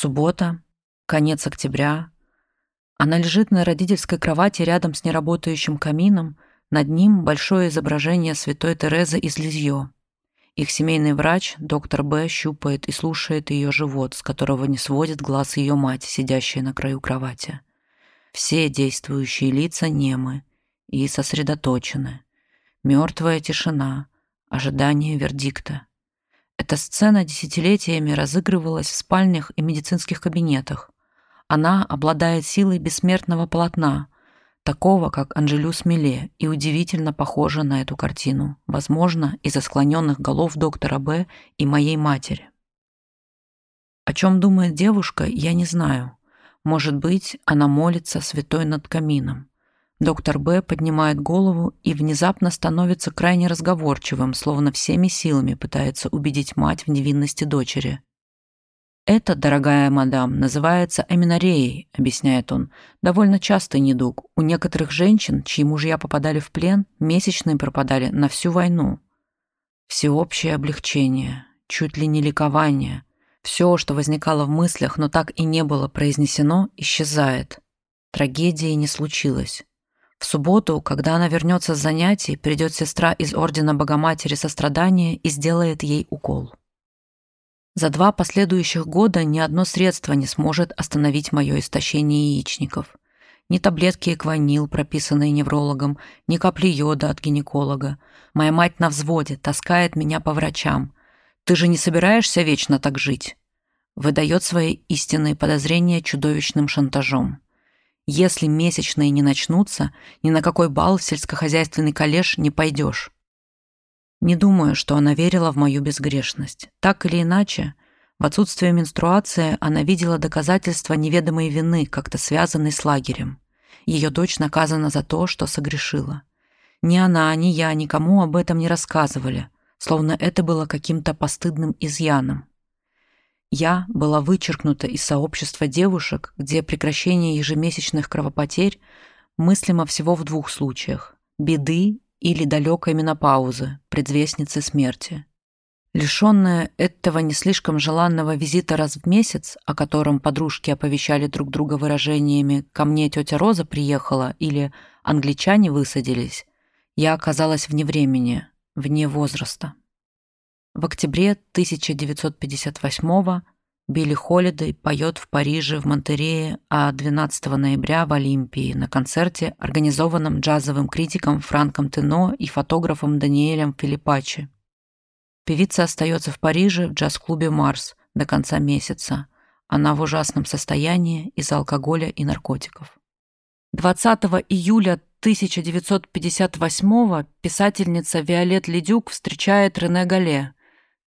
Суббота, конец октября. Она лежит на родительской кровати рядом с неработающим камином, над ним большое изображение святой Терезы из Лизьё. Их семейный врач, доктор Б, щупает и слушает ее живот, с которого не сводит глаз ее мать, сидящая на краю кровати. Все действующие лица немы и сосредоточены. Мертвая тишина, ожидание вердикта. Эта сцена десятилетиями разыгрывалась в спальнях и медицинских кабинетах. Она обладает силой бессмертного полотна, такого, как Анжелюс Миле, и удивительно похожа на эту картину, возможно, из-за склоненных голов доктора Б и моей матери. О чем думает девушка, я не знаю. Может быть, она молится святой над камином. Доктор Б поднимает голову и внезапно становится крайне разговорчивым, словно всеми силами пытается убедить мать в невинности дочери. «Это, дорогая мадам, называется эминареей», — объясняет он. «Довольно частый недуг. У некоторых женщин, чьи мужья попадали в плен, месячные пропадали на всю войну». Всеобщее облегчение, чуть ли не ликование. Все, что возникало в мыслях, но так и не было произнесено, исчезает. Трагедии не случилось. В субботу, когда она вернется с занятий, придет сестра из Ордена Богоматери Сострадания и сделает ей укол. За два последующих года ни одно средство не сможет остановить мое истощение яичников. Ни таблетки экванил, прописанные неврологом, ни капли йода от гинеколога. Моя мать на взводе, таскает меня по врачам. «Ты же не собираешься вечно так жить?» Выдает свои истинные подозрения чудовищным шантажом. «Если месячные не начнутся, ни на какой бал в сельскохозяйственный коллеж не пойдешь. Не думаю, что она верила в мою безгрешность. Так или иначе, в отсутствие менструации она видела доказательства неведомой вины, как-то связанной с лагерем. Ее дочь наказана за то, что согрешила. Ни она, ни я никому об этом не рассказывали, словно это было каким-то постыдным изъяном. Я была вычеркнута из сообщества девушек, где прекращение ежемесячных кровопотерь мыслимо всего в двух случаях – беды или далекой менопаузы, предвестницы смерти. Лишенная этого не слишком желанного визита раз в месяц, о котором подружки оповещали друг друга выражениями «ко мне тетя Роза приехала» или «англичане высадились», я оказалась вне времени, вне возраста. В октябре 1958 Билли Холидей поет в Париже, в Монтерее, а 12 ноября в Олимпии на концерте, организованном джазовым критиком Франком Тено и фотографом Даниэлем Филиппачи. Певица остается в Париже в джаз-клубе «Марс» до конца месяца. Она в ужасном состоянии из-за алкоголя и наркотиков. 20 июля 1958 писательница Виолет Ледюк встречает Рене Гале,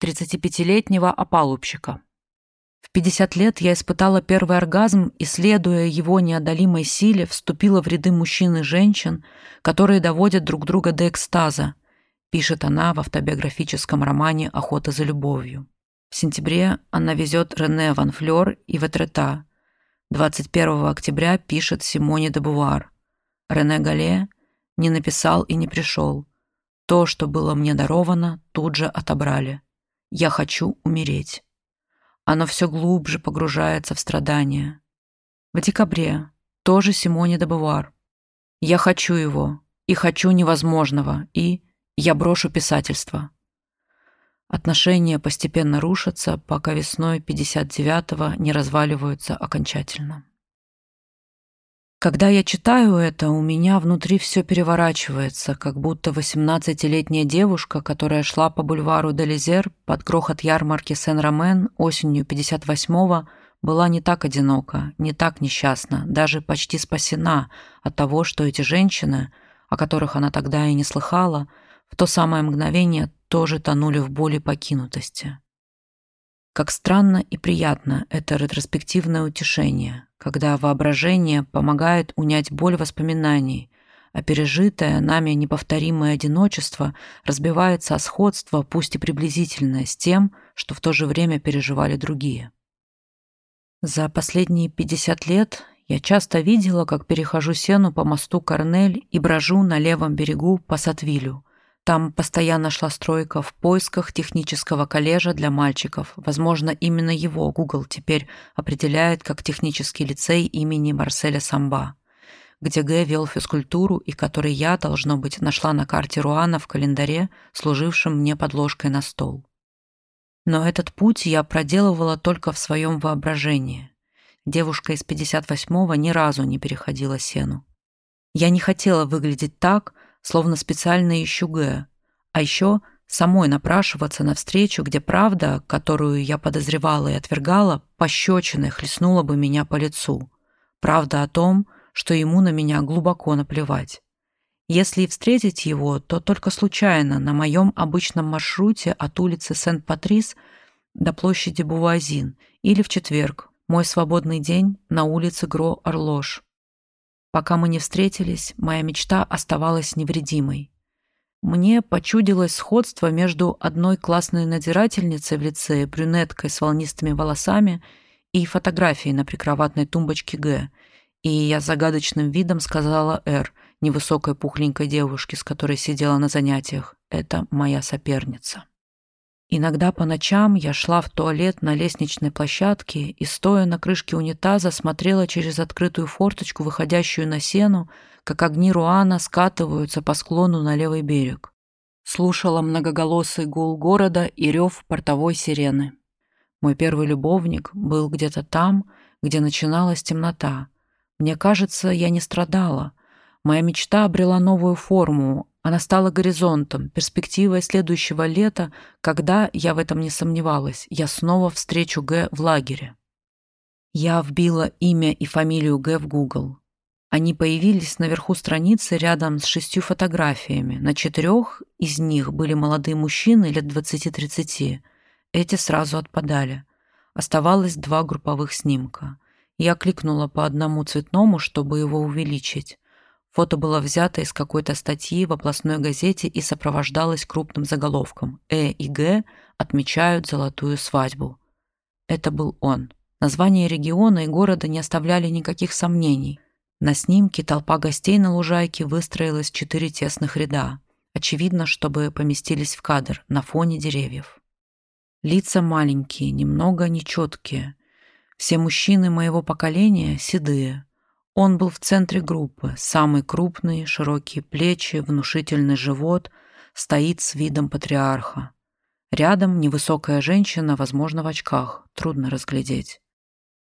35-летнего опалубщика. В 50 лет я испытала первый оргазм и, следуя его неодолимой силе, вступила в ряды мужчин и женщин, которые доводят друг друга до экстаза, пишет она в автобиографическом романе «Охота за любовью». В сентябре она везет Рене Ван Флёр и Ветрета. 21 октября пишет Симоне де Бувар. Рене Гале не написал и не пришел. То, что было мне даровано, тут же отобрали. Я хочу умереть. Оно все глубже погружается в страдания. В декабре тоже Симоне де Бувар. Я хочу его, и хочу невозможного, и я брошу писательство. Отношения постепенно рушатся, пока весной 59-го не разваливаются окончательно. Когда я читаю это, у меня внутри все переворачивается, как будто 18-летняя девушка, которая шла по бульвару Делизер под грохот ярмарки Сен-Ромен осенью 58-го, была не так одинока, не так несчастна, даже почти спасена от того, что эти женщины, о которых она тогда и не слыхала, в то самое мгновение тоже тонули в боли покинутости. Как странно и приятно это ретроспективное утешение, когда воображение помогает унять боль воспоминаний, а пережитое нами неповторимое одиночество разбивается о сходство, пусть и приблизительное, с тем, что в то же время переживали другие. За последние 50 лет я часто видела, как перехожу сену по мосту Корнель и брожу на левом берегу по Сатвилю, Там постоянно шла стройка в поисках технического коллежа для мальчиков. Возможно, именно его Google теперь определяет как технический лицей имени Марселя Самба, где Г вел физкультуру и который я, должно быть, нашла на карте Руана в календаре, служившем мне подложкой на стол. Но этот путь я проделывала только в своем воображении. Девушка из 58-го ни разу не переходила сену. Я не хотела выглядеть так, словно специально ищу Г, а еще самой напрашиваться на встречу, где правда, которую я подозревала и отвергала, пощечиной хлестнула бы меня по лицу. Правда о том, что ему на меня глубоко наплевать. Если и встретить его, то только случайно на моем обычном маршруте от улицы Сент-Патрис до площади Бувазин или в четверг, мой свободный день на улице Гро-Орлош. Пока мы не встретились, моя мечта оставалась невредимой. Мне почудилось сходство между одной классной надзирательницей в лице, брюнеткой с волнистыми волосами и фотографией на прикроватной тумбочке Г, и я загадочным видом сказала «Р», невысокой пухленькой девушке, с которой сидела на занятиях. Это моя соперница. Иногда по ночам я шла в туалет на лестничной площадке и, стоя на крышке унитаза, смотрела через открытую форточку, выходящую на сену, как огни Руана скатываются по склону на левый берег. Слушала многоголосый гул города и рев портовой сирены. Мой первый любовник был где-то там, где начиналась темнота. Мне кажется, я не страдала. Моя мечта обрела новую форму, она стала горизонтом, перспективой следующего лета, когда, я в этом не сомневалась, я снова встречу Г в лагере. Я вбила имя и фамилию Г в Google. Они появились наверху страницы рядом с шестью фотографиями. На четырех из них были молодые мужчины лет 20-30. Эти сразу отпадали. Оставалось два групповых снимка. Я кликнула по одному цветному, чтобы его увеличить. Фото было взято из какой-то статьи в областной газете и сопровождалось крупным заголовком «Э и Г отмечают золотую свадьбу». Это был он. Название региона и города не оставляли никаких сомнений. На снимке толпа гостей на лужайке выстроилась в четыре тесных ряда. Очевидно, чтобы поместились в кадр на фоне деревьев. Лица маленькие, немного нечеткие. Все мужчины моего поколения седые, он был в центре группы, самый крупный, широкие плечи, внушительный живот, стоит с видом патриарха. Рядом невысокая женщина, возможно, в очках, трудно разглядеть.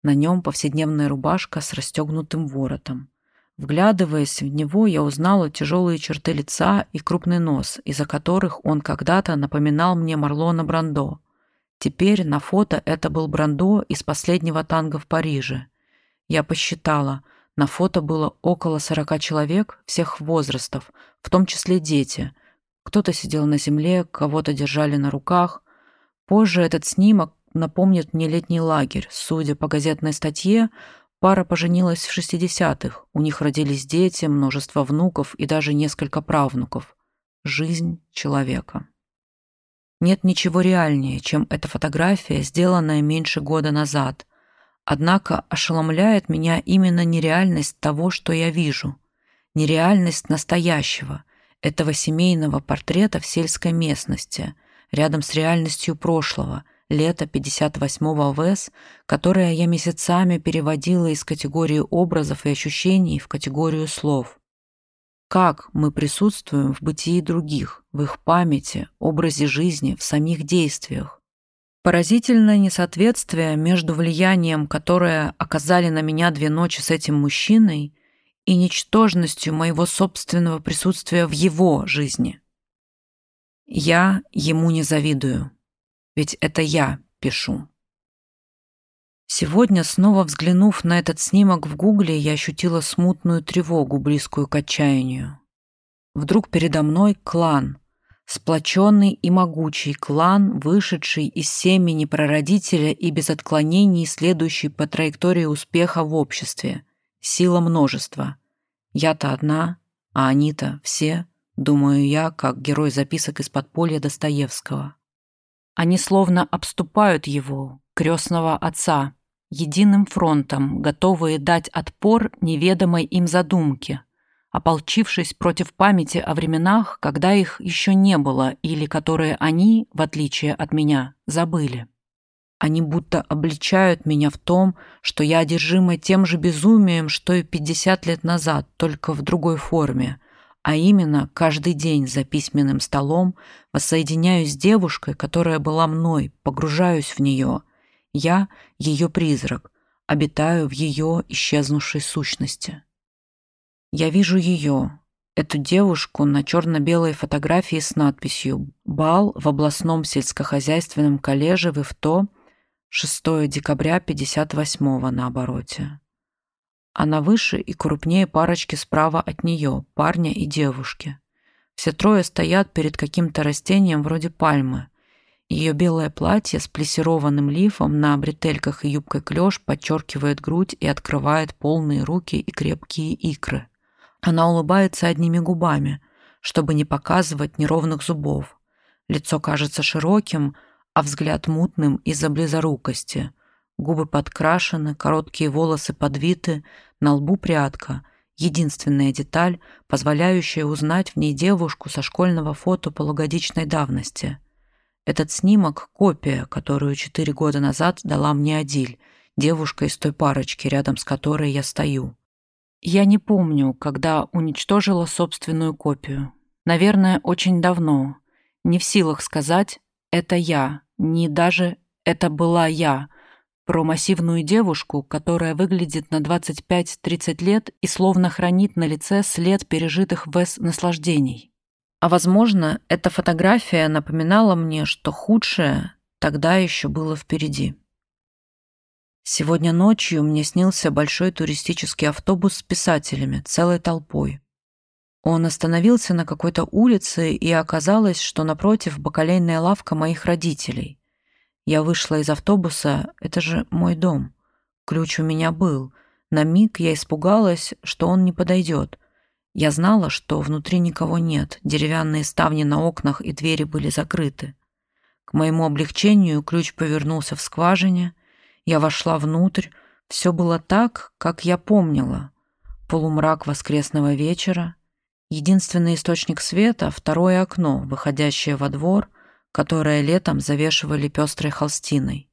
На нем повседневная рубашка с расстегнутым воротом. Вглядываясь в него, я узнала тяжелые черты лица и крупный нос, из-за которых он когда-то напоминал мне Марлона Брандо. Теперь на фото это был Брандо из последнего танго в Париже. Я посчитала — на фото было около сорока человек всех возрастов, в том числе дети. Кто-то сидел на земле, кого-то держали на руках. Позже этот снимок напомнит мне летний лагерь. Судя по газетной статье, пара поженилась в 60-х. У них родились дети, множество внуков и даже несколько правнуков. Жизнь человека. Нет ничего реальнее, чем эта фотография, сделанная меньше года назад. Однако ошеломляет меня именно нереальность того, что я вижу, нереальность настоящего, этого семейного портрета в сельской местности, рядом с реальностью прошлого, лета 58-го ВЭС, которое я месяцами переводила из категории образов и ощущений в категорию слов. Как мы присутствуем в бытии других, в их памяти, образе жизни, в самих действиях, Поразительное несоответствие между влиянием, которое оказали на меня две ночи с этим мужчиной, и ничтожностью моего собственного присутствия в его жизни. Я ему не завидую, ведь это я пишу. Сегодня, снова взглянув на этот снимок в гугле, я ощутила смутную тревогу, близкую к отчаянию. Вдруг передо мной клан, Сплоченный и могучий клан, вышедший из семени прародителя и без отклонений следующий по траектории успеха в обществе. Сила множества. Я-то одна, а они-то все, думаю я, как герой записок из подполья Достоевского. Они словно обступают его, крестного отца, единым фронтом, готовые дать отпор неведомой им задумке, ополчившись против памяти о временах, когда их еще не было или которые они, в отличие от меня, забыли. Они будто обличают меня в том, что я одержима тем же безумием, что и 50 лет назад, только в другой форме, а именно каждый день за письменным столом воссоединяюсь с девушкой, которая была мной, погружаюсь в нее. Я — ее призрак, обитаю в ее исчезнувшей сущности. Я вижу ее, эту девушку на черно-белой фотографии с надписью «Бал в областном сельскохозяйственном коллеже в Ивто, 6 декабря 58 на обороте». Она выше и крупнее парочки справа от нее, парня и девушки. Все трое стоят перед каким-то растением вроде пальмы. Ее белое платье с плессированным лифом на бретельках и юбкой клеш подчеркивает грудь и открывает полные руки и крепкие икры. Она улыбается одними губами, чтобы не показывать неровных зубов. Лицо кажется широким, а взгляд мутным из-за близорукости. Губы подкрашены, короткие волосы подвиты, на лбу прядка — единственная деталь, позволяющая узнать в ней девушку со школьного фото полугодичной давности — этот снимок — копия, которую четыре года назад дала мне Адиль, девушка из той парочки, рядом с которой я стою. Я не помню, когда уничтожила собственную копию. Наверное, очень давно. Не в силах сказать «это я», не даже «это была я», про массивную девушку, которая выглядит на 25-30 лет и словно хранит на лице след пережитых в С наслаждений. А возможно, эта фотография напоминала мне, что худшее тогда еще было впереди. Сегодня ночью мне снился большой туристический автобус с писателями, целой толпой. Он остановился на какой-то улице, и оказалось, что напротив бакалейная лавка моих родителей. Я вышла из автобуса, это же мой дом. Ключ у меня был. На миг я испугалась, что он не подойдет — я знала, что внутри никого нет, деревянные ставни на окнах и двери были закрыты. К моему облегчению ключ повернулся в скважине, я вошла внутрь, все было так, как я помнила. Полумрак воскресного вечера, единственный источник света — второе окно, выходящее во двор, которое летом завешивали пестрой холстиной.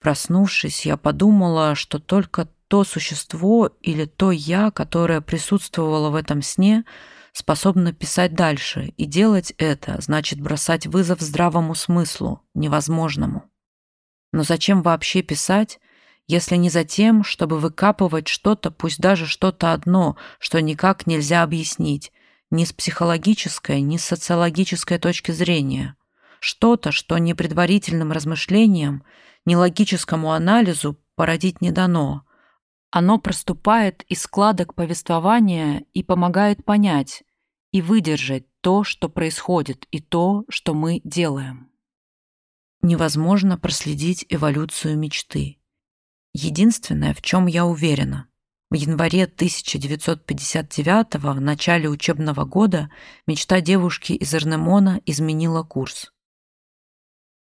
Проснувшись, я подумала, что только то существо или то я, которое присутствовало в этом сне, способно писать дальше, и делать это значит бросать вызов здравому смыслу, невозможному. Но зачем вообще писать, если не за тем, чтобы выкапывать что-то, пусть даже что-то одно, что никак нельзя объяснить, ни с психологической, ни с социологической точки зрения, что-то, что ни предварительным размышлениям, ни логическому анализу породить не дано, оно проступает из складок повествования и помогает понять и выдержать то, что происходит, и то, что мы делаем. Невозможно проследить эволюцию мечты. Единственное, в чем я уверена, в январе 1959 в начале учебного года, мечта девушки из Эрнемона изменила курс.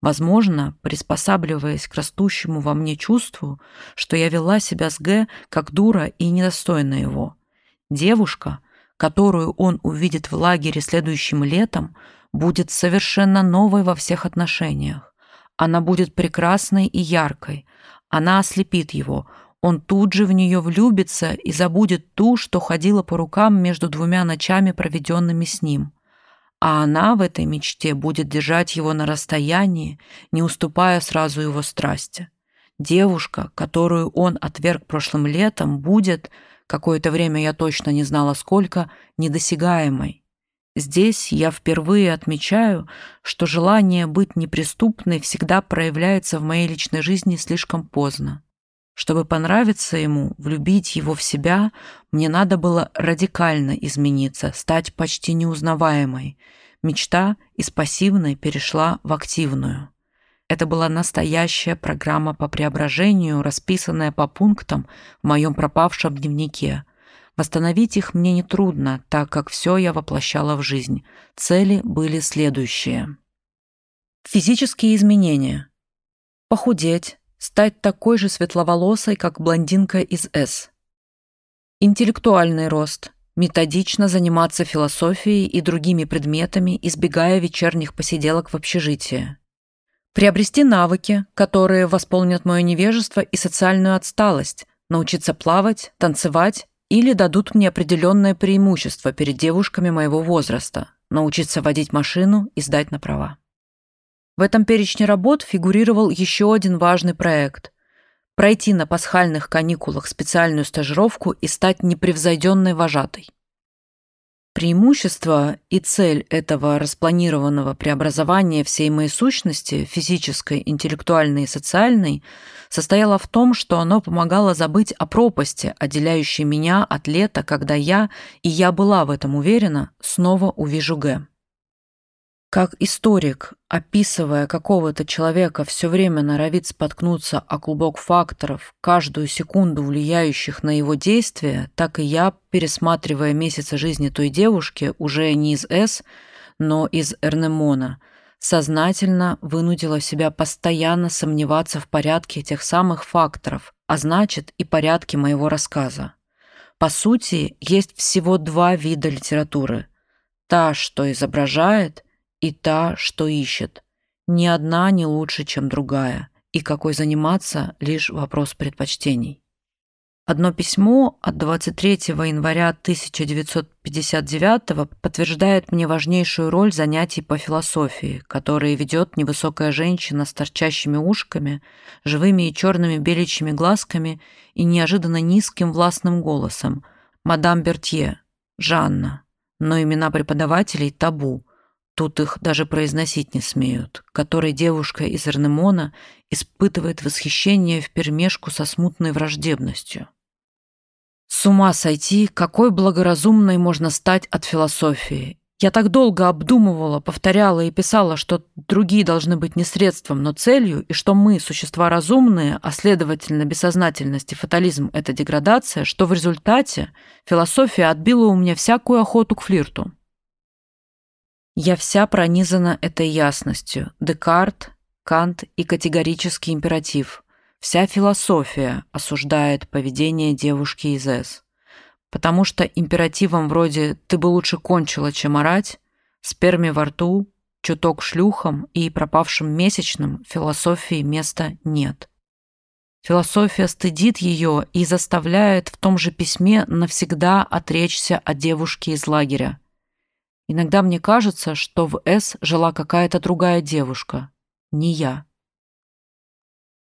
Возможно, приспосабливаясь к растущему во мне чувству, что я вела себя с Г как дура и недостойна его. Девушка, которую он увидит в лагере следующим летом, будет совершенно новой во всех отношениях. Она будет прекрасной и яркой. Она ослепит его. Он тут же в нее влюбится и забудет ту, что ходила по рукам между двумя ночами, проведенными с ним а она в этой мечте будет держать его на расстоянии, не уступая сразу его страсти. Девушка, которую он отверг прошлым летом, будет, какое-то время я точно не знала сколько, недосягаемой. Здесь я впервые отмечаю, что желание быть неприступной всегда проявляется в моей личной жизни слишком поздно. Чтобы понравиться ему, влюбить его в себя, мне надо было радикально измениться, стать почти неузнаваемой. Мечта из пассивной перешла в активную. Это была настоящая программа по преображению, расписанная по пунктам в моем пропавшем дневнике. Восстановить их мне нетрудно, так как все я воплощала в жизнь. Цели были следующие. Физические изменения. Похудеть, стать такой же светловолосой, как блондинка из «С». Интеллектуальный рост, методично заниматься философией и другими предметами, избегая вечерних посиделок в общежитии. Приобрести навыки, которые восполнят мое невежество и социальную отсталость, научиться плавать, танцевать или дадут мне определенное преимущество перед девушками моего возраста, научиться водить машину и сдать на права. В этом перечне работ фигурировал еще один важный проект – пройти на пасхальных каникулах специальную стажировку и стать непревзойденной вожатой. Преимущество и цель этого распланированного преобразования всей моей сущности, физической, интеллектуальной и социальной, состояло в том, что оно помогало забыть о пропасти, отделяющей меня от лета, когда я, и я была в этом уверена, снова увижу Г. Как историк, описывая какого-то человека, все время норовит споткнуться о клубок факторов, каждую секунду влияющих на его действия, так и я, пересматривая месяцы жизни той девушки, уже не из С, но из Эрнемона, сознательно вынудила себя постоянно сомневаться в порядке этих самых факторов, а значит и порядке моего рассказа. По сути, есть всего два вида литературы. Та, что изображает – и та, что ищет. Ни одна не лучше, чем другая, и какой заниматься – лишь вопрос предпочтений. Одно письмо от 23 января 1959 подтверждает мне важнейшую роль занятий по философии, которые ведет невысокая женщина с торчащими ушками, живыми и черными беличьими глазками и неожиданно низким властным голосом, мадам Бертье, Жанна, но имена преподавателей табу – тут их даже произносить не смеют, которой девушка из Эрнемона испытывает восхищение вперемешку со смутной враждебностью. С ума сойти, какой благоразумной можно стать от философии. Я так долго обдумывала, повторяла и писала, что другие должны быть не средством, но целью, и что мы – существа разумные, а следовательно, бессознательность и фатализм – это деградация, что в результате философия отбила у меня всякую охоту к флирту. Я вся пронизана этой ясностью. Декарт, Кант и категорический императив. Вся философия осуждает поведение девушки из С. Потому что императивом вроде «ты бы лучше кончила, чем орать», сперме во рту, чуток шлюхом и пропавшим месячным философии места нет. Философия стыдит ее и заставляет в том же письме навсегда отречься от девушки из лагеря. Иногда мне кажется, что в С жила какая-то другая девушка, не я.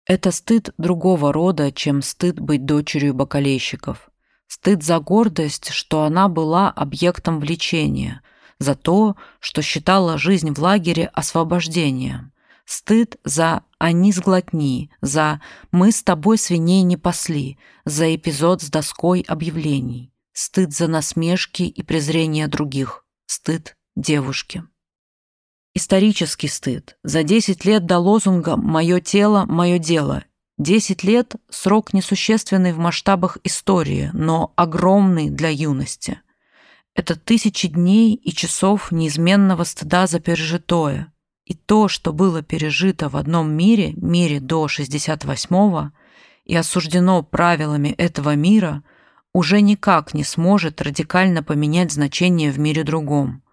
Это стыд другого рода, чем стыд быть дочерью бакалейщиков. Стыд за гордость, что она была объектом влечения, за то, что считала жизнь в лагере освобождением. Стыд за «они сглотни», за «мы с тобой свиней не пасли», за эпизод с доской объявлений. Стыд за насмешки и презрение других стыд девушки. Исторический стыд. За 10 лет до лозунга «Мое тело, мое дело». 10 лет – срок несущественный в масштабах истории, но огромный для юности. Это тысячи дней и часов неизменного стыда за пережитое. И то, что было пережито в одном мире, мире до 68-го, и осуждено правилами этого мира – уже никак не сможет радикально поменять значение в мире другом.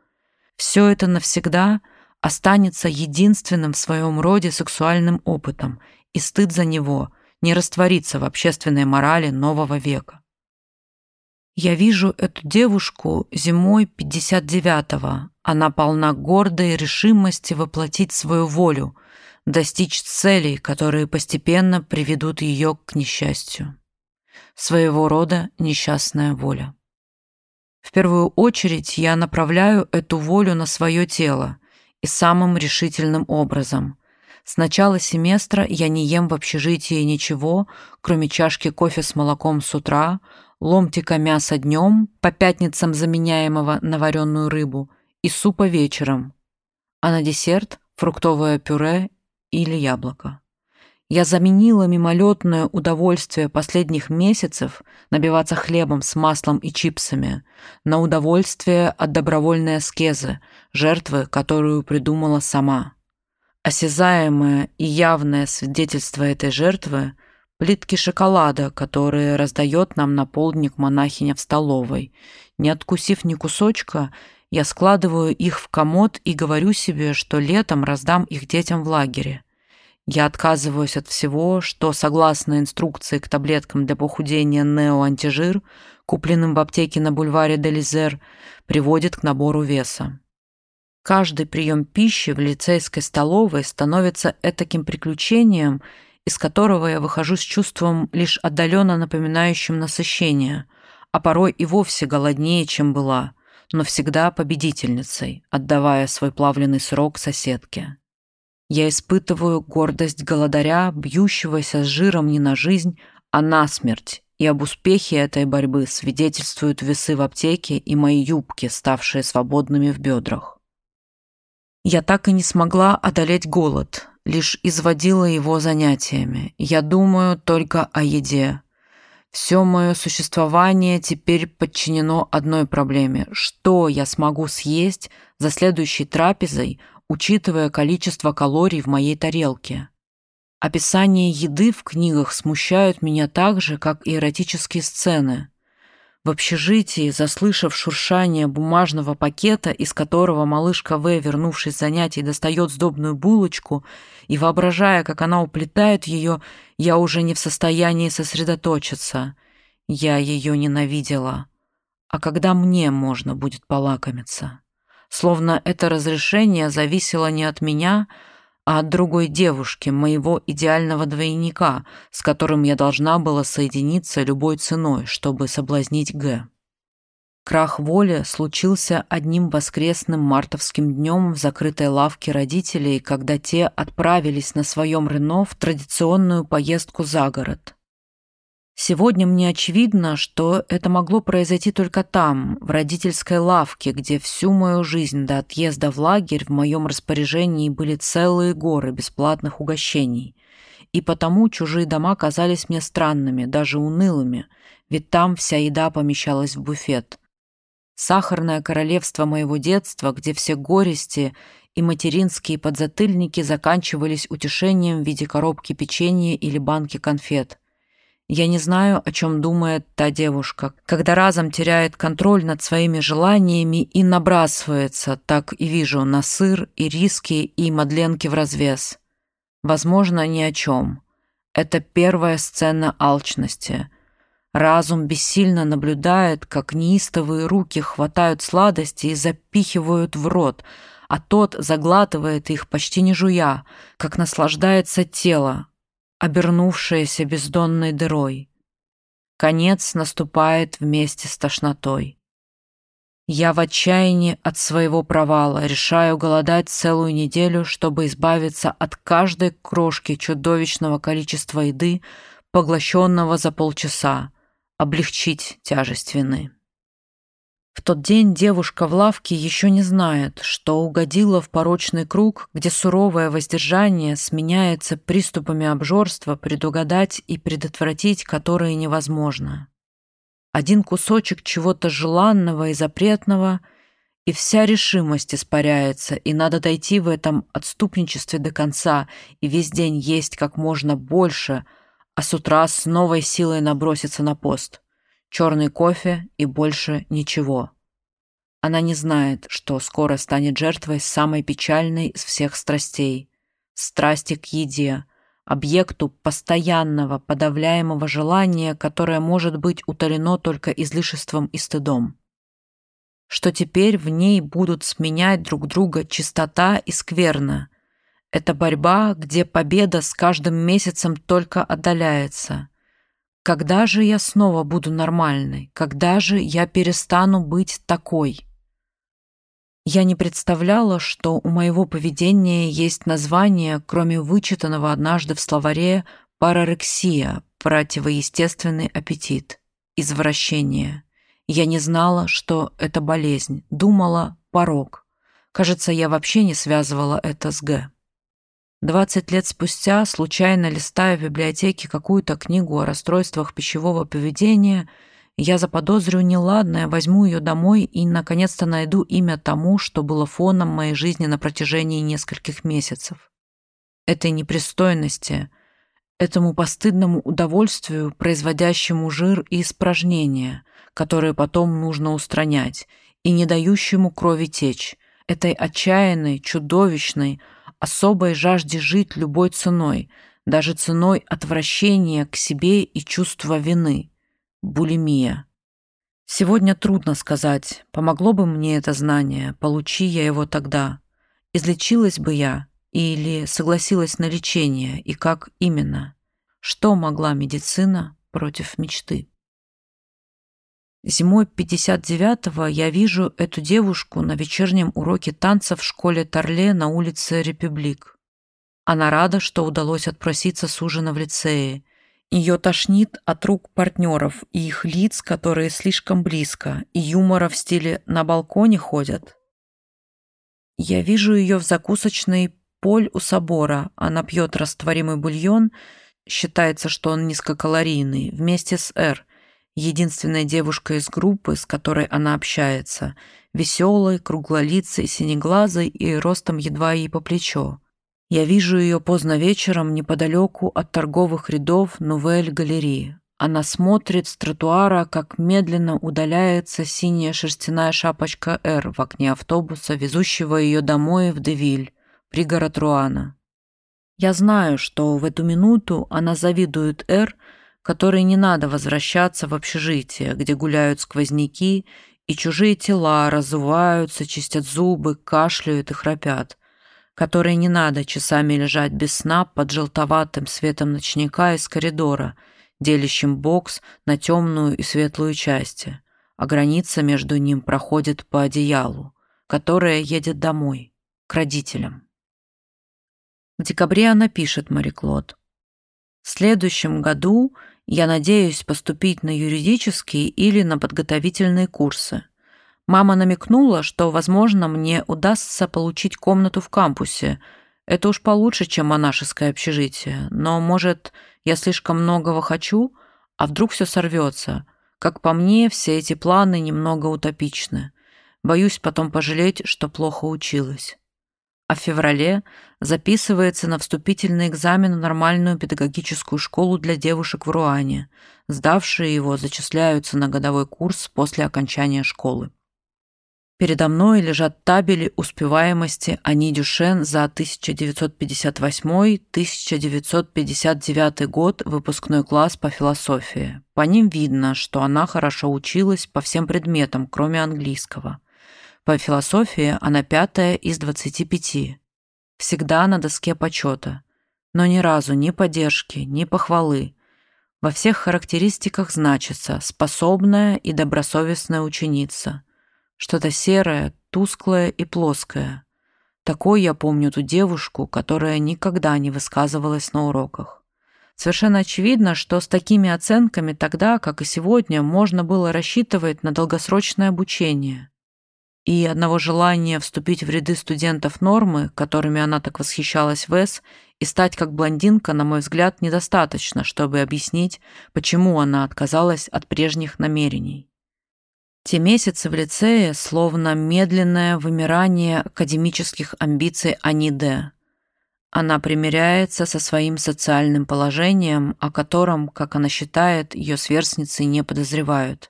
Все это навсегда останется единственным в своем роде сексуальным опытом, и стыд за него не растворится в общественной морали нового века. Я вижу эту девушку зимой 59-го. Она полна гордой решимости воплотить свою волю, достичь целей, которые постепенно приведут ее к несчастью своего рода несчастная воля. В первую очередь я направляю эту волю на свое тело и самым решительным образом. С начала семестра я не ем в общежитии ничего, кроме чашки кофе с молоком с утра, ломтика мяса днем, по пятницам заменяемого на вареную рыбу, и супа вечером, а на десерт фруктовое пюре или яблоко. Я заменила мимолетное удовольствие последних месяцев набиваться хлебом с маслом и чипсами на удовольствие от добровольной аскезы, жертвы, которую придумала сама. Осязаемое и явное свидетельство этой жертвы плитки шоколада, которые раздает нам на полдник монахиня в столовой. Не откусив ни кусочка, я складываю их в комод и говорю себе, что летом раздам их детям в лагере. Я отказываюсь от всего, что, согласно инструкции к таблеткам для похудения неоантижир, купленным в аптеке на бульваре Делизер, приводит к набору веса. Каждый прием пищи в лицейской столовой становится этаким приключением, из которого я выхожу с чувством, лишь отдаленно напоминающим насыщение, а порой и вовсе голоднее, чем была, но всегда победительницей, отдавая свой плавленый срок соседке. Я испытываю гордость голодаря, бьющегося с жиром не на жизнь, а на смерть, и об успехе этой борьбы свидетельствуют весы в аптеке и мои юбки, ставшие свободными в бедрах. Я так и не смогла одолеть голод, лишь изводила его занятиями. Я думаю только о еде. Все мое существование теперь подчинено одной проблеме. Что я смогу съесть за следующей трапезой, учитывая количество калорий в моей тарелке. Описание еды в книгах смущают меня так же, как и эротические сцены. В общежитии, заслышав шуршание бумажного пакета, из которого малышка В, вернувшись с занятий, достает сдобную булочку, и воображая, как она уплетает ее, я уже не в состоянии сосредоточиться. Я ее ненавидела. А когда мне можно будет полакомиться? Словно это разрешение зависело не от меня, а от другой девушки, моего идеального двойника, с которым я должна была соединиться любой ценой, чтобы соблазнить Г. Крах воли случился одним воскресным мартовским днем в закрытой лавке родителей, когда те отправились на своем Рено в традиционную поездку за город. Сегодня мне очевидно, что это могло произойти только там, в родительской лавке, где всю мою жизнь до отъезда в лагерь в моем распоряжении были целые горы бесплатных угощений. И потому чужие дома казались мне странными, даже унылыми, ведь там вся еда помещалась в буфет. Сахарное королевство моего детства, где все горести и материнские подзатыльники заканчивались утешением в виде коробки печенья или банки конфет. Я не знаю, о чем думает та девушка, когда разом теряет контроль над своими желаниями и набрасывается, так и вижу, на сыр и риски и мадленки в развес. Возможно, ни о чем. Это первая сцена алчности. Разум бессильно наблюдает, как неистовые руки хватают сладости и запихивают в рот, а тот заглатывает их, почти не жуя, как наслаждается тело, обернувшаяся бездонной дырой. Конец наступает вместе с тошнотой. Я в отчаянии от своего провала решаю голодать целую неделю, чтобы избавиться от каждой крошки чудовищного количества еды, поглощенного за полчаса, облегчить тяжесть вины. В тот день девушка в лавке еще не знает, что угодила в порочный круг, где суровое воздержание сменяется приступами обжорства, предугадать и предотвратить которые невозможно. Один кусочек чего-то желанного и запретного, и вся решимость испаряется, и надо дойти в этом отступничестве до конца и весь день есть как можно больше, а с утра с новой силой наброситься на пост черный кофе и больше ничего. Она не знает, что скоро станет жертвой самой печальной из всех страстей – страсти к еде, объекту постоянного подавляемого желания, которое может быть утолено только излишеством и стыдом. Что теперь в ней будут сменять друг друга чистота и скверна. Это борьба, где победа с каждым месяцем только отдаляется. Когда же я снова буду нормальной? Когда же я перестану быть такой? Я не представляла, что у моего поведения есть название, кроме вычитанного однажды в словаре парарексия, противоестественный аппетит, извращение. Я не знала, что это болезнь, думала порог. Кажется, я вообще не связывала это с Г. Двадцать лет спустя, случайно листая в библиотеке какую-то книгу о расстройствах пищевого поведения, я заподозрю неладное, возьму ее домой и, наконец-то, найду имя тому, что было фоном моей жизни на протяжении нескольких месяцев. Этой непристойности, этому постыдному удовольствию, производящему жир и испражнения, которые потом нужно устранять, и не дающему крови течь, этой отчаянной, чудовищной, особой жажде жить любой ценой, даже ценой отвращения к себе и чувства вины. Булимия. Сегодня трудно сказать, помогло бы мне это знание, получи я его тогда. Излечилась бы я или согласилась на лечение, и как именно? Что могла медицина против мечты? Зимой 59-го я вижу эту девушку на вечернем уроке танца в школе Торле на улице Републик. Она рада, что удалось отпроситься с ужина в лицее. Ее тошнит от рук партнеров и их лиц, которые слишком близко, и юмора в стиле «на балконе ходят». Я вижу ее в закусочной «Поль» у собора. Она пьет растворимый бульон, считается, что он низкокалорийный, вместе с «Р», единственная девушка из группы, с которой она общается, веселой, круглолицей, синеглазой и ростом едва ей по плечо. Я вижу ее поздно вечером неподалеку от торговых рядов Нувель-галереи. Она смотрит с тротуара, как медленно удаляется синяя шерстяная шапочка «Р» в окне автобуса, везущего ее домой в Девиль, пригород Руана. Я знаю, что в эту минуту она завидует «Р», которой не надо возвращаться в общежитие, где гуляют сквозняки, и чужие тела разуваются, чистят зубы, кашляют и храпят, которой не надо часами лежать без сна под желтоватым светом ночника из коридора, делящим бокс на темную и светлую части, а граница между ним проходит по одеялу, которая едет домой, к родителям. В декабре она пишет Мари Клод. В следующем году я надеюсь поступить на юридические или на подготовительные курсы. Мама намекнула, что, возможно, мне удастся получить комнату в кампусе. Это уж получше, чем монашеское общежитие. Но, может, я слишком многого хочу, а вдруг все сорвется. Как по мне, все эти планы немного утопичны. Боюсь потом пожалеть, что плохо училась а в феврале записывается на вступительный экзамен в нормальную педагогическую школу для девушек в Руане. Сдавшие его зачисляются на годовой курс после окончания школы. Передо мной лежат табели успеваемости Ани Дюшен за 1958-1959 год, выпускной класс по философии. По ним видно, что она хорошо училась по всем предметам, кроме английского. По философии она пятая из двадцати пяти. Всегда на доске почета. Но ни разу ни поддержки, ни похвалы. Во всех характеристиках значится способная и добросовестная ученица. Что-то серое, тусклое и плоское. Такой я помню ту девушку, которая никогда не высказывалась на уроках. Совершенно очевидно, что с такими оценками тогда, как и сегодня, можно было рассчитывать на долгосрочное обучение и одного желания вступить в ряды студентов нормы, которыми она так восхищалась в С, и стать как блондинка, на мой взгляд, недостаточно, чтобы объяснить, почему она отказалась от прежних намерений. Те месяцы в лицее словно медленное вымирание академических амбиций Аниде. Она примиряется со своим социальным положением, о котором, как она считает, ее сверстницы не подозревают.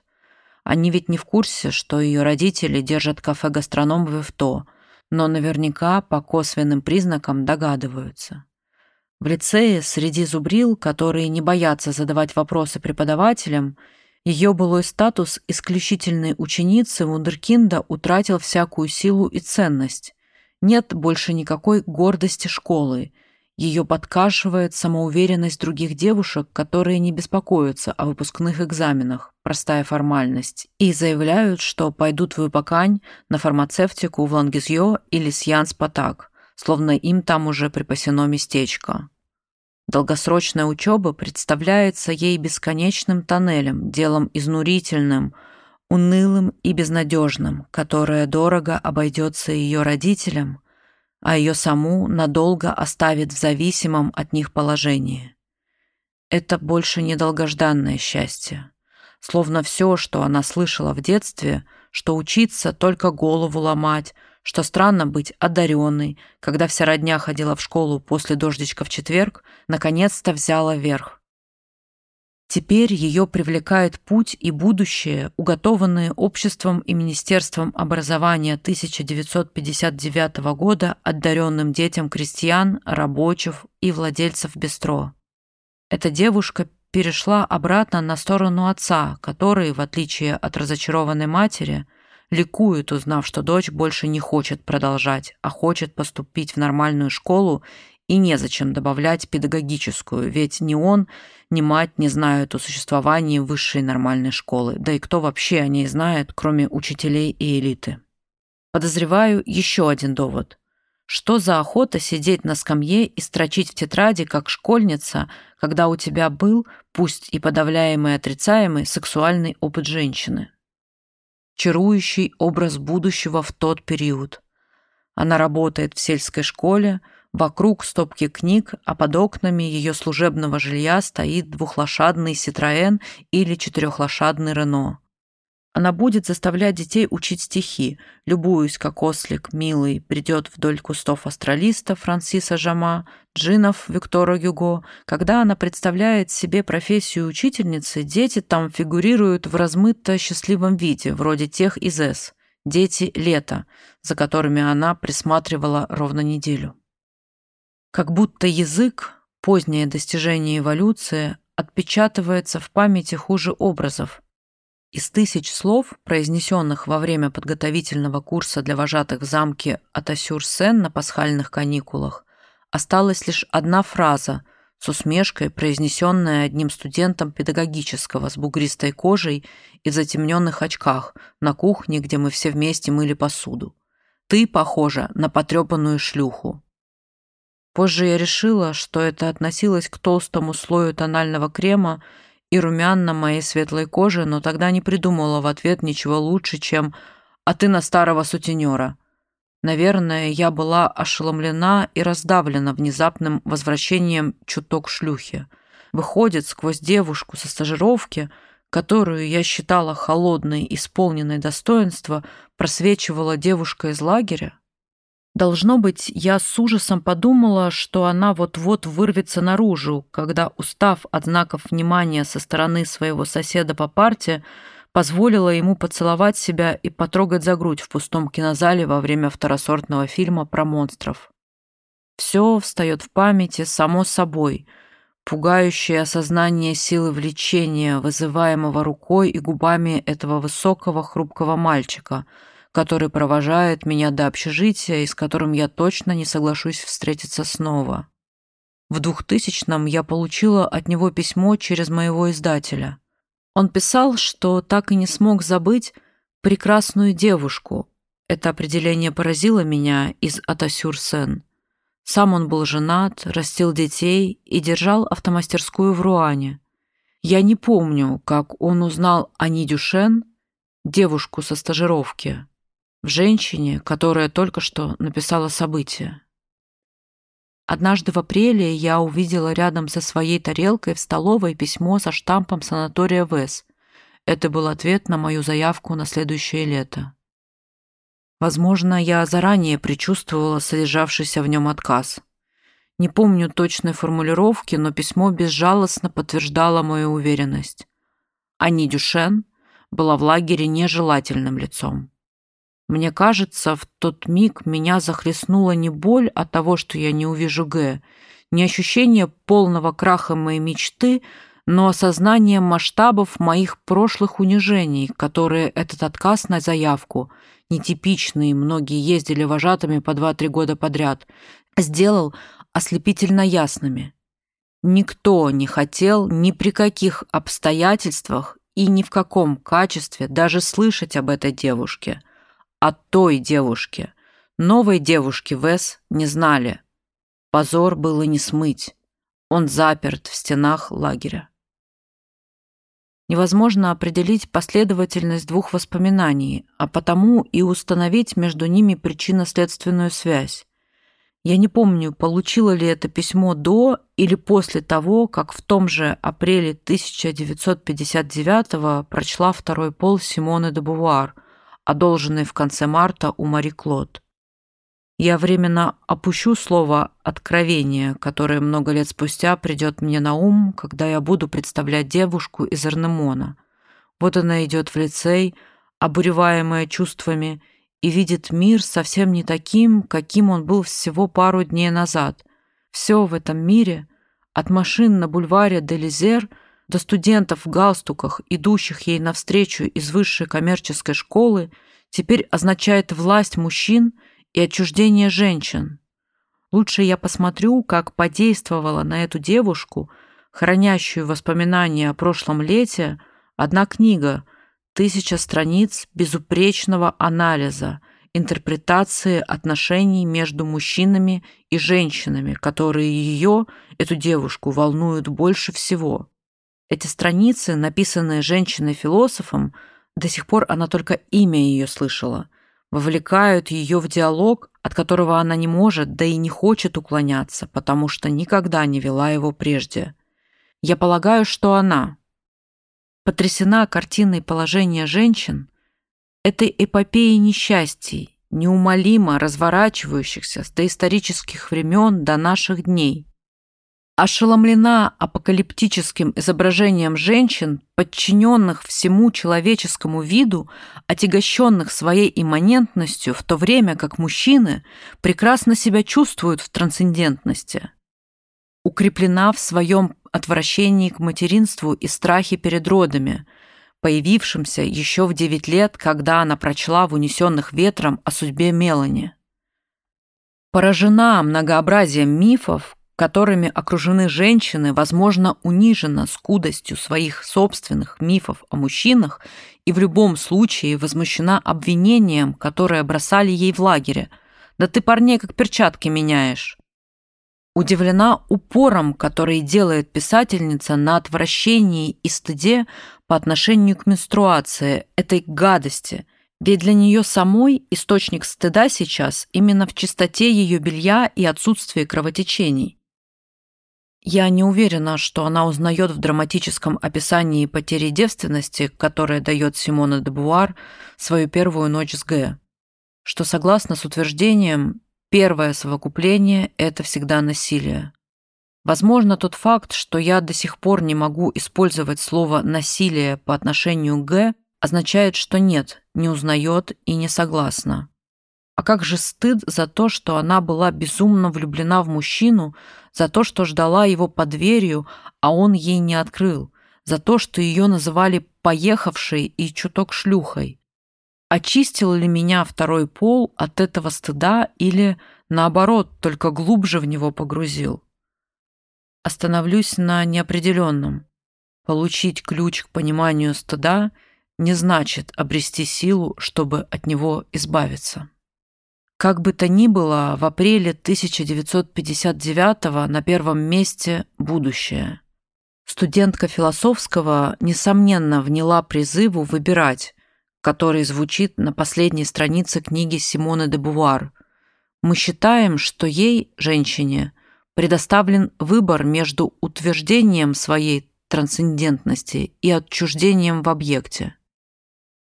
Они ведь не в курсе, что ее родители держат кафе-гастроном в Ивто, но наверняка по косвенным признакам догадываются. В лицее среди зубрил, которые не боятся задавать вопросы преподавателям, ее былой статус исключительной ученицы Вундеркинда утратил всякую силу и ценность. Нет больше никакой гордости школы, ее подкашивает самоуверенность других девушек, которые не беспокоятся о выпускных экзаменах, простая формальность, и заявляют, что пойдут в Ипакань на фармацевтику в Лангизьо или Сьянс-Патак, словно им там уже припасено местечко. Долгосрочная учеба представляется ей бесконечным тоннелем, делом изнурительным, унылым и безнадежным, которое дорого обойдется ее родителям – а ее саму надолго оставит в зависимом от них положении. Это больше не долгожданное счастье. Словно все, что она слышала в детстве, что учиться только голову ломать, что странно быть одаренной, когда вся родня ходила в школу после дождичка в четверг, наконец-то взяла верх. Теперь ее привлекает путь и будущее, уготованные обществом и Министерством образования 1959 года одаренным детям крестьян, рабочих и владельцев бистро. Эта девушка перешла обратно на сторону отца, который, в отличие от разочарованной матери, ликует, узнав, что дочь больше не хочет продолжать, а хочет поступить в нормальную школу и незачем добавлять педагогическую, ведь ни он, ни мать не знают о существовании высшей нормальной школы, да и кто вообще о ней знает, кроме учителей и элиты. Подозреваю еще один довод. Что за охота сидеть на скамье и строчить в тетради, как школьница, когда у тебя был, пусть и подавляемый отрицаемый, сексуальный опыт женщины? Чарующий образ будущего в тот период. Она работает в сельской школе, Вокруг стопки книг, а под окнами ее служебного жилья стоит двухлошадный Ситроен или четырехлошадный Рено. Она будет заставлять детей учить стихи, любуясь, как ослик милый придет вдоль кустов астралиста Франсиса Жама, джинов Виктора Гюго. Когда она представляет себе профессию учительницы, дети там фигурируют в размыто счастливом виде, вроде тех из «С». Дети лета, за которыми она присматривала ровно неделю. Как будто язык, позднее достижение эволюции, отпечатывается в памяти хуже образов. Из тысяч слов, произнесенных во время подготовительного курса для вожатых в замке Атасюр-Сен на пасхальных каникулах, осталась лишь одна фраза с усмешкой, произнесенная одним студентом педагогического с бугристой кожей и в затемненных очках на кухне, где мы все вместе мыли посуду. «Ты похожа на потрепанную шлюху». Позже я решила, что это относилось к толстому слою тонального крема и румян на моей светлой коже, но тогда не придумала в ответ ничего лучше, чем «А ты на старого сутенера». Наверное, я была ошеломлена и раздавлена внезапным возвращением чуток шлюхи. Выходит, сквозь девушку со стажировки, которую я считала холодной, исполненной достоинства, просвечивала девушка из лагеря? Должно быть, я с ужасом подумала, что она вот-вот вырвется наружу, когда, устав от знаков внимания со стороны своего соседа по парте, позволила ему поцеловать себя и потрогать за грудь в пустом кинозале во время второсортного фильма про монстров. Все встает в памяти само собой, пугающее осознание силы влечения, вызываемого рукой и губами этого высокого хрупкого мальчика — который провожает меня до общежития и с которым я точно не соглашусь встретиться снова. В двухтысячном я получила от него письмо через моего издателя. Он писал, что так и не смог забыть прекрасную девушку. Это определение поразило меня из Атасюр-Сен. Сам он был женат, растил детей и держал автомастерскую в Руане. Я не помню, как он узнал Ани Дюшен, девушку со стажировки в женщине, которая только что написала события. Однажды в апреле я увидела рядом со своей тарелкой в столовой письмо со штампом санатория ВЭС. Это был ответ на мою заявку на следующее лето. Возможно, я заранее предчувствовала содержавшийся в нем отказ. Не помню точной формулировки, но письмо безжалостно подтверждало мою уверенность. Ани Дюшен была в лагере нежелательным лицом. Мне кажется, в тот миг меня захлестнула не боль от того, что я не увижу Г, не ощущение полного краха моей мечты, но осознание масштабов моих прошлых унижений, которые этот отказ на заявку, нетипичный, многие ездили вожатыми по 2-3 года подряд, сделал ослепительно ясными. Никто не хотел ни при каких обстоятельствах и ни в каком качестве даже слышать об этой девушке – о той девушке. Новой девушки Вес не знали. Позор было не смыть. Он заперт в стенах лагеря. Невозможно определить последовательность двух воспоминаний, а потому и установить между ними причинно-следственную связь. Я не помню, получила ли это письмо до или после того, как в том же апреле 1959 прочла второй пол Симоны де Бувуар – одолженный в конце марта у Мари Клод. Я временно опущу слово «откровение», которое много лет спустя придет мне на ум, когда я буду представлять девушку из Арнемона. Вот она идет в лицей, обуреваемая чувствами, и видит мир совсем не таким, каким он был всего пару дней назад. Все в этом мире, от машин на бульваре Делизер до студентов в галстуках, идущих ей навстречу из высшей коммерческой школы, теперь означает власть мужчин – и отчуждение женщин. Лучше я посмотрю, как подействовала на эту девушку, хранящую воспоминания о прошлом лете, одна книга, тысяча страниц безупречного анализа, интерпретации отношений между мужчинами и женщинами, которые ее, эту девушку, волнуют больше всего. Эти страницы, написанные женщиной-философом, до сих пор она только имя ее слышала – вовлекают ее в диалог, от которого она не может, да и не хочет уклоняться, потому что никогда не вела его прежде. Я полагаю, что она потрясена картиной положения женщин, этой эпопеей несчастий, неумолимо разворачивающихся с доисторических времен до наших дней ошеломлена апокалиптическим изображением женщин, подчиненных всему человеческому виду, отягощенных своей имманентностью, в то время как мужчины прекрасно себя чувствуют в трансцендентности. Укреплена в своем отвращении к материнству и страхе перед родами, появившимся еще в 9 лет, когда она прочла в «Унесенных ветром» о судьбе Мелани. Поражена многообразием мифов, которыми окружены женщины, возможно, унижена скудостью своих собственных мифов о мужчинах и в любом случае возмущена обвинением, которое бросали ей в лагере. «Да ты парней как перчатки меняешь!» Удивлена упором, который делает писательница на отвращении и стыде по отношению к менструации, этой гадости, ведь для нее самой источник стыда сейчас именно в чистоте ее белья и отсутствии кровотечений. Я не уверена, что она узнает в драматическом описании потери девственности, которое дает Симона де Буар, свою первую ночь с Г. Что согласно с утверждением, первое совокупление – это всегда насилие. Возможно, тот факт, что я до сих пор не могу использовать слово «насилие» по отношению к Г, означает, что нет, не узнает и не согласна. А как же стыд за то, что она была безумно влюблена в мужчину, за то, что ждала его под дверью, а он ей не открыл, за то, что ее называли «поехавшей» и чуток шлюхой. Очистил ли меня второй пол от этого стыда или, наоборот, только глубже в него погрузил? Остановлюсь на неопределенном. Получить ключ к пониманию стыда не значит обрести силу, чтобы от него избавиться. Как бы то ни было, в апреле 1959 на первом месте будущее. Студентка философского, несомненно, вняла призыву выбирать, который звучит на последней странице книги Симоны де Бувар. Мы считаем, что ей, женщине, предоставлен выбор между утверждением своей трансцендентности и отчуждением в объекте.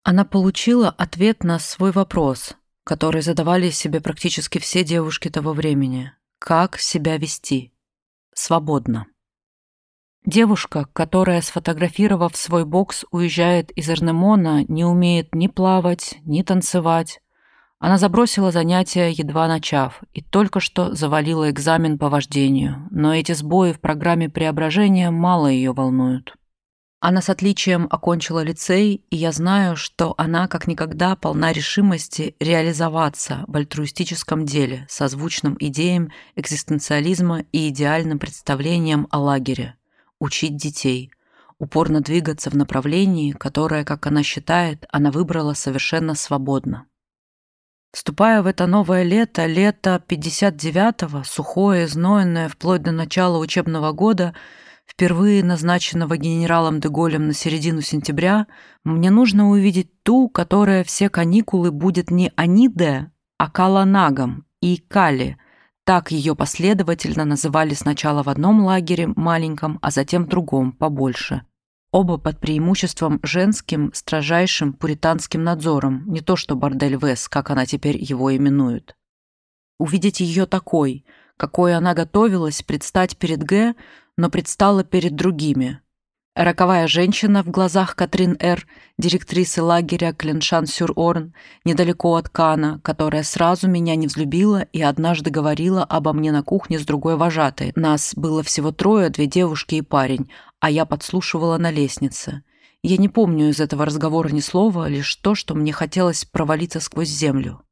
Она получила ответ на свой вопрос – который задавали себе практически все девушки того времени. Как себя вести? Свободно. Девушка, которая, сфотографировав свой бокс, уезжает из Эрнемона, не умеет ни плавать, ни танцевать. Она забросила занятия, едва начав, и только что завалила экзамен по вождению, но эти сбои в программе преображения мало ее волнуют. Она с отличием окончила лицей, и я знаю, что она как никогда полна решимости реализоваться в альтруистическом деле, созвучным идеям экзистенциализма и идеальным представлением о лагере – учить детей, упорно двигаться в направлении, которое, как она считает, она выбрала совершенно свободно. Вступая в это новое лето, лето 59-го, сухое, знойное, вплоть до начала учебного года – впервые назначенного генералом Деголем на середину сентября, мне нужно увидеть ту, которая все каникулы будет не Аниде, а Каланагом и Кали. Так ее последовательно называли сначала в одном лагере маленьком, а затем в другом, побольше. Оба под преимуществом женским, строжайшим пуританским надзором, не то что бордель Вес, как она теперь его именует. увидеть ее такой, какой она готовилась предстать перед Г, но предстала перед другими. Роковая женщина в глазах Катрин Р., директрисы лагеря Кленшан-Сюр-Орн, недалеко от Кана, которая сразу меня не взлюбила и однажды говорила обо мне на кухне с другой вожатой. Нас было всего трое, две девушки и парень, а я подслушивала на лестнице. Я не помню из этого разговора ни слова, лишь то, что мне хотелось провалиться сквозь землю.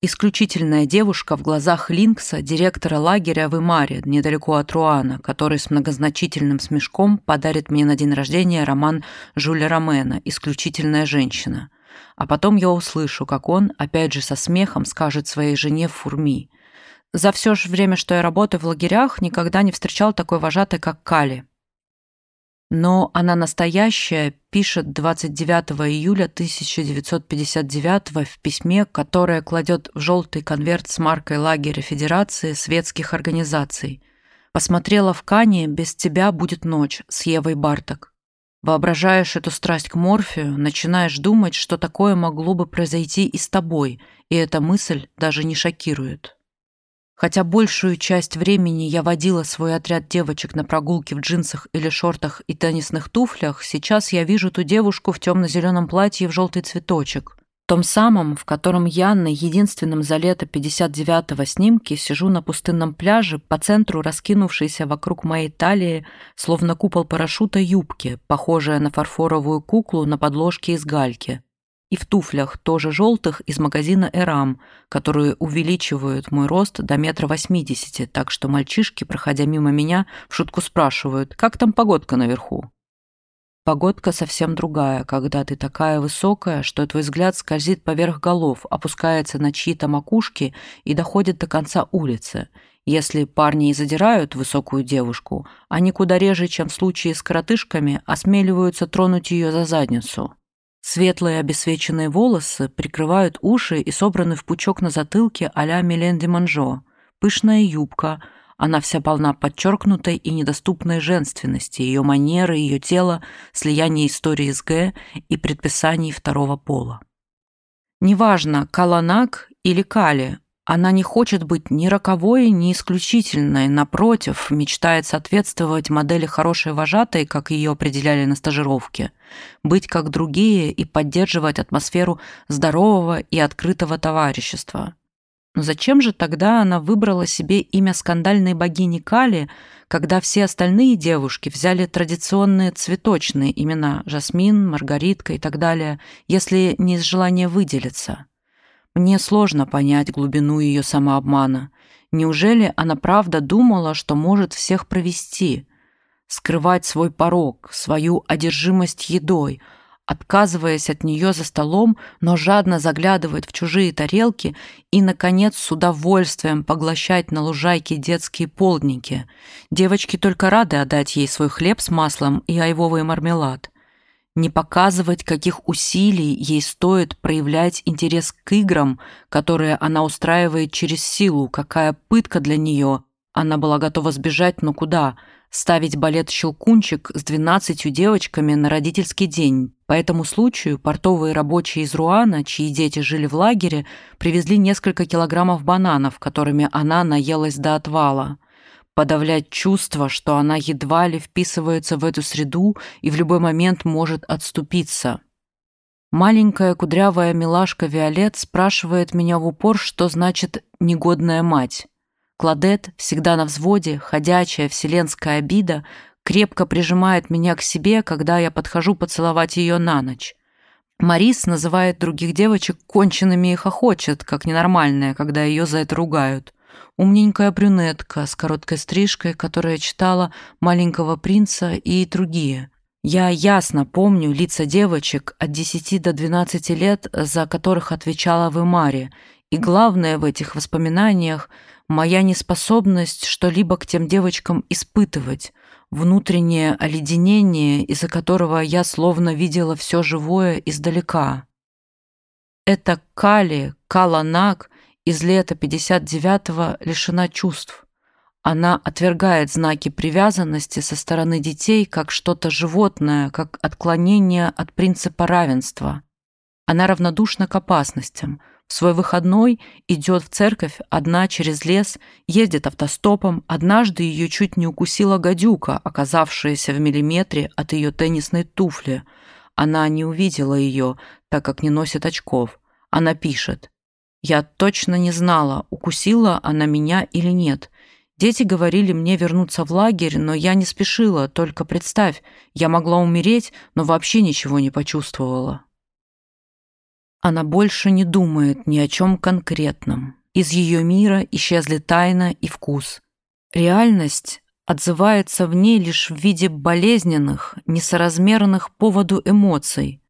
Исключительная девушка в глазах Линкса, директора лагеря в Имаре, недалеко от Руана, который с многозначительным смешком подарит мне на день рождения роман Жюля Ромена «Исключительная женщина». А потом я услышу, как он, опять же со смехом, скажет своей жене Фурми. За все же время, что я работаю в лагерях, никогда не встречал такой вожатой, как Кали. Но она настоящая пишет 29 июля 1959 в письме, которое кладет в желтый конверт с маркой лагеря Федерации светских организаций. «Посмотрела в Кане «Без тебя будет ночь» с Евой Барток. Воображаешь эту страсть к морфию, начинаешь думать, что такое могло бы произойти и с тобой, и эта мысль даже не шокирует». Хотя большую часть времени я водила свой отряд девочек на прогулки в джинсах или шортах и теннисных туфлях, сейчас я вижу ту девушку в темно-зеленом платье в желтый цветочек. Том самом, в котором я на единственном за лето 59-го снимке сижу на пустынном пляже по центру раскинувшейся вокруг моей талии, словно купол парашюта юбки, похожая на фарфоровую куклу на подложке из гальки и в туфлях, тоже желтых, из магазина «Эрам», которые увеличивают мой рост до метра восьмидесяти, так что мальчишки, проходя мимо меня, в шутку спрашивают, как там погодка наверху? Погодка совсем другая, когда ты такая высокая, что твой взгляд скользит поверх голов, опускается на чьи-то макушки и доходит до конца улицы. Если парни и задирают высокую девушку, они куда реже, чем в случае с коротышками, осмеливаются тронуть ее за задницу. Светлые обесвеченные волосы прикрывают уши и собраны в пучок на затылке а-ля Милен де. Пышная юбка, она вся полна подчеркнутой и недоступной женственности, ее манеры, ее тело, слияние истории с Г и предписаний второго пола. Неважно, Каланак или Кали, она не хочет быть ни роковой, ни исключительной, напротив, мечтает соответствовать модели хорошей вожатой, как ее определяли на стажировке, быть как другие и поддерживать атмосферу здорового и открытого товарищества. Но зачем же тогда она выбрала себе имя скандальной богини Кали, когда все остальные девушки взяли традиционные цветочные имена Жасмин, Маргаритка и так далее, если не из желания выделиться? Мне сложно понять глубину ее самообмана. Неужели она правда думала, что может всех провести? Скрывать свой порог, свою одержимость едой, отказываясь от нее за столом, но жадно заглядывать в чужие тарелки и, наконец, с удовольствием поглощать на лужайке детские полдники. Девочки только рады отдать ей свой хлеб с маслом и айвовый мармелад не показывать, каких усилий ей стоит проявлять интерес к играм, которые она устраивает через силу, какая пытка для нее. Она была готова сбежать, но куда? Ставить балет «Щелкунчик» с двенадцатью девочками на родительский день. По этому случаю портовые рабочие из Руана, чьи дети жили в лагере, привезли несколько килограммов бананов, которыми она наелась до отвала подавлять чувство, что она едва ли вписывается в эту среду и в любой момент может отступиться. Маленькая кудрявая милашка Виолет спрашивает меня в упор, что значит «негодная мать». Кладет, всегда на взводе, ходячая вселенская обида, крепко прижимает меня к себе, когда я подхожу поцеловать ее на ночь. Марис называет других девочек конченными и хохочет, как ненормальная, когда ее за это ругают умненькая брюнетка с короткой стрижкой, которая читала «Маленького принца» и другие. Я ясно помню лица девочек от 10 до 12 лет, за которых отвечала в Имаре, и главное в этих воспоминаниях – моя неспособность что-либо к тем девочкам испытывать, внутреннее оледенение, из-за которого я словно видела все живое издалека. Это Кали, Каланак из лета 59-го лишена чувств. Она отвергает знаки привязанности со стороны детей как что-то животное, как отклонение от принципа равенства. Она равнодушна к опасностям, В свой выходной идет в церковь одна через лес, ездит автостопом. Однажды ее чуть не укусила гадюка, оказавшаяся в миллиметре от ее теннисной туфли. Она не увидела ее, так как не носит очков. Она пишет. «Я точно не знала, укусила она меня или нет. Дети говорили мне вернуться в лагерь, но я не спешила, только представь, я могла умереть, но вообще ничего не почувствовала». Она больше не думает ни о чем конкретном. Из ее мира исчезли тайна и вкус. Реальность отзывается в ней лишь в виде болезненных, несоразмерных поводу эмоций.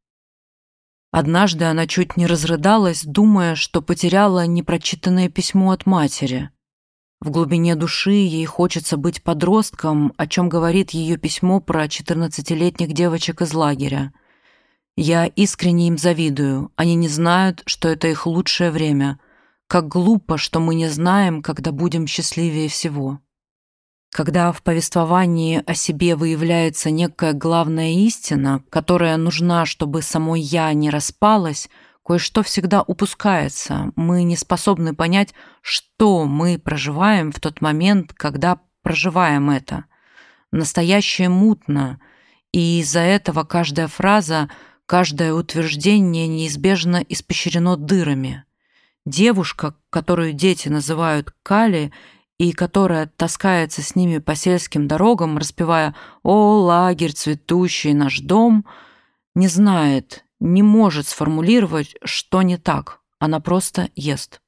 Однажды она чуть не разрыдалась, думая, что потеряла непрочитанное письмо от матери. В глубине души ей хочется быть подростком, о чем говорит ее письмо про 14-летних девочек из лагеря. Я искренне им завидую. Они не знают, что это их лучшее время. Как глупо, что мы не знаем, когда будем счастливее всего. Когда в повествовании о себе выявляется некая главная истина, которая нужна, чтобы само «я» не распалось, кое-что всегда упускается. Мы не способны понять, что мы проживаем в тот момент, когда проживаем это. Настоящее мутно, и из-за этого каждая фраза – Каждое утверждение неизбежно испещрено дырами. Девушка, которую дети называют Кали, и которая таскается с ними по сельским дорогам, распевая «О, лагерь, цветущий наш дом», не знает, не может сформулировать, что не так. Она просто ест.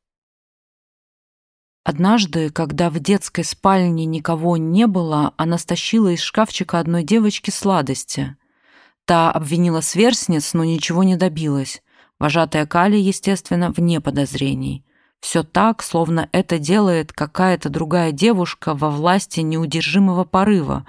Однажды, когда в детской спальне никого не было, она стащила из шкафчика одной девочки сладости. Та обвинила сверстниц, но ничего не добилась. Вожатая Кали, естественно, вне подозрений. Все так, словно это делает какая-то другая девушка во власти неудержимого порыва.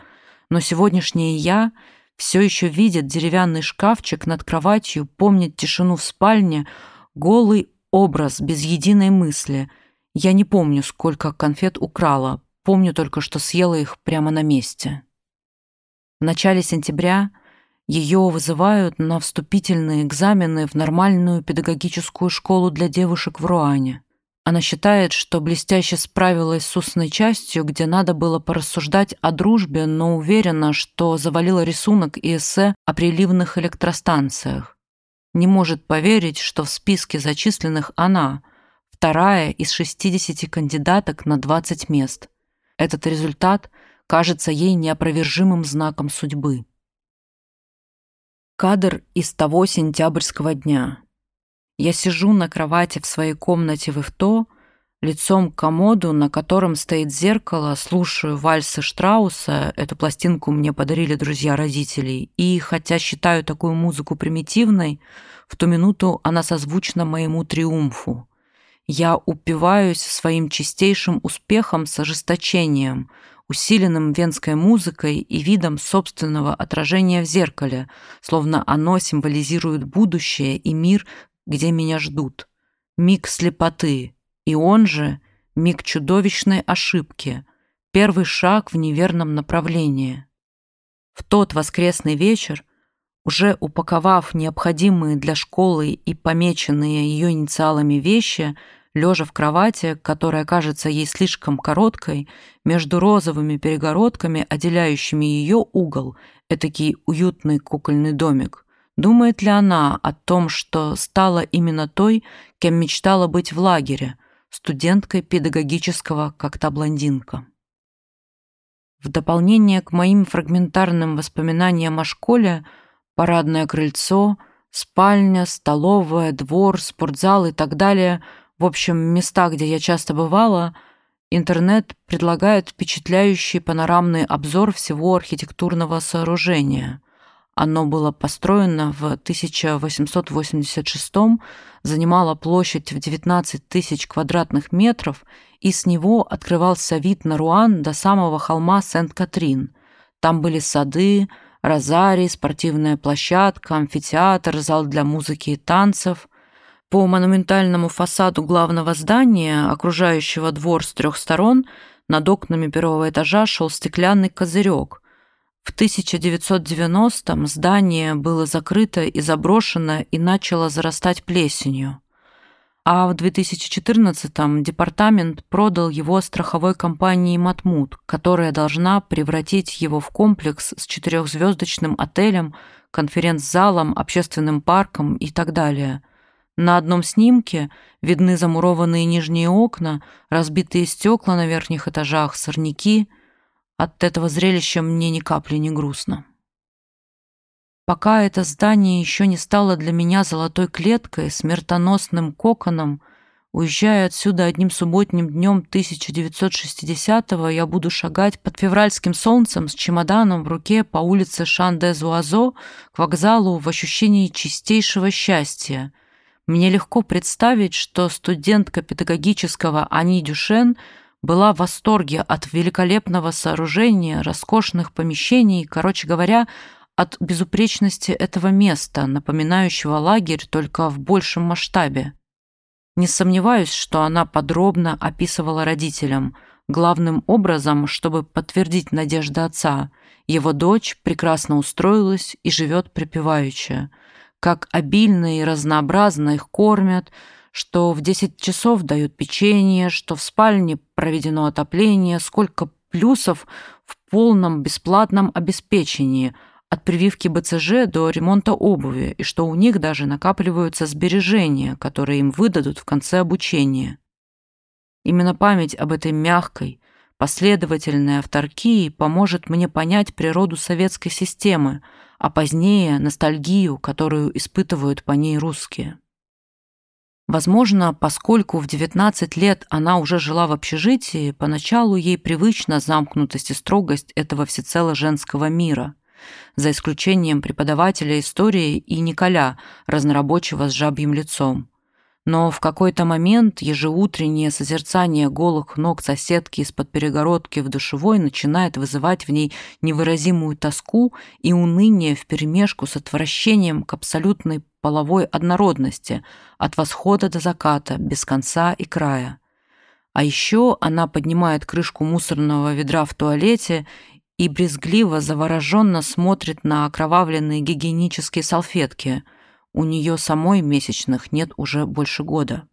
Но сегодняшнее «я» все еще видит деревянный шкафчик над кроватью, помнит тишину в спальне, голый образ без единой мысли. Я не помню, сколько конфет украла, помню только, что съела их прямо на месте. В начале сентября ее вызывают на вступительные экзамены в нормальную педагогическую школу для девушек в Руане. Она считает, что блестяще справилась с устной частью, где надо было порассуждать о дружбе, но уверена, что завалила рисунок и эссе о приливных электростанциях. Не может поверить, что в списке зачисленных она, вторая из 60 кандидаток на 20 мест. Этот результат кажется ей неопровержимым знаком судьбы. Кадр из того сентябрьского дня. Я сижу на кровати в своей комнате в Ивто, лицом к комоду, на котором стоит зеркало, слушаю вальсы Штрауса, эту пластинку мне подарили друзья родителей, и, хотя считаю такую музыку примитивной, в ту минуту она созвучна моему триумфу. Я упиваюсь своим чистейшим успехом с ожесточением — усиленным венской музыкой и видом собственного отражения в зеркале, словно оно символизирует будущее и мир, где меня ждут. Миг слепоты, и он же миг чудовищной ошибки, первый шаг в неверном направлении. В тот воскресный вечер, уже упаковав необходимые для школы и помеченные ее инициалами вещи, лежа в кровати, которая кажется ей слишком короткой, между розовыми перегородками, отделяющими ее угол, этакий уютный кукольный домик. Думает ли она о том, что стала именно той, кем мечтала быть в лагере, студенткой педагогического, как та блондинка? В дополнение к моим фрагментарным воспоминаниям о школе, парадное крыльцо, спальня, столовая, двор, спортзал и так далее – в общем, места, где я часто бывала, интернет предлагает впечатляющий панорамный обзор всего архитектурного сооружения. Оно было построено в 1886 занимало площадь в 19 тысяч квадратных метров, и с него открывался вид на Руан до самого холма Сент-Катрин. Там были сады, розарий, спортивная площадка, амфитеатр, зал для музыки и танцев. По монументальному фасаду главного здания, окружающего двор с трех сторон, над окнами первого этажа шел стеклянный козырек. В 1990-м здание было закрыто и заброшено и начало зарастать плесенью. а в 2014-м департамент продал его страховой компании «Матмут», которая должна превратить его в комплекс с четырехзвездочным отелем, конференц-залом, общественным парком и так далее. На одном снимке видны замурованные нижние окна, разбитые стекла на верхних этажах, сорняки. От этого зрелища мне ни капли не грустно. Пока это здание еще не стало для меня золотой клеткой, смертоносным коконом, уезжая отсюда одним субботним днем 1960-го, я буду шагать под февральским солнцем с чемоданом в руке по улице Шан-де-Зуазо к вокзалу в ощущении чистейшего счастья. Мне легко представить, что студентка педагогического Ани Дюшен была в восторге от великолепного сооружения, роскошных помещений, короче говоря, от безупречности этого места, напоминающего лагерь только в большем масштабе. Не сомневаюсь, что она подробно описывала родителям, главным образом, чтобы подтвердить надежды отца. Его дочь прекрасно устроилась и живет припеваючи. Как обильно и разнообразно их кормят, что в 10 часов дают печенье, что в спальне проведено отопление, сколько плюсов в полном бесплатном обеспечении – от прививки БЦЖ до ремонта обуви, и что у них даже накапливаются сбережения, которые им выдадут в конце обучения. Именно память об этой мягкой, последовательной авторкии поможет мне понять природу советской системы, а позднее ностальгию, которую испытывают по ней русские. Возможно, поскольку в 19 лет она уже жила в общежитии, поначалу ей привычна замкнутость и строгость этого всецело женского мира – за исключением преподавателя истории и Николя, разнорабочего с жабьим лицом. Но в какой-то момент ежеутреннее созерцание голых ног соседки из-под перегородки в душевой начинает вызывать в ней невыразимую тоску и уныние вперемешку с отвращением к абсолютной половой однородности от восхода до заката, без конца и края. А еще она поднимает крышку мусорного ведра в туалете и брезгливо, завороженно смотрит на окровавленные гигиенические салфетки. У нее самой месячных нет уже больше года.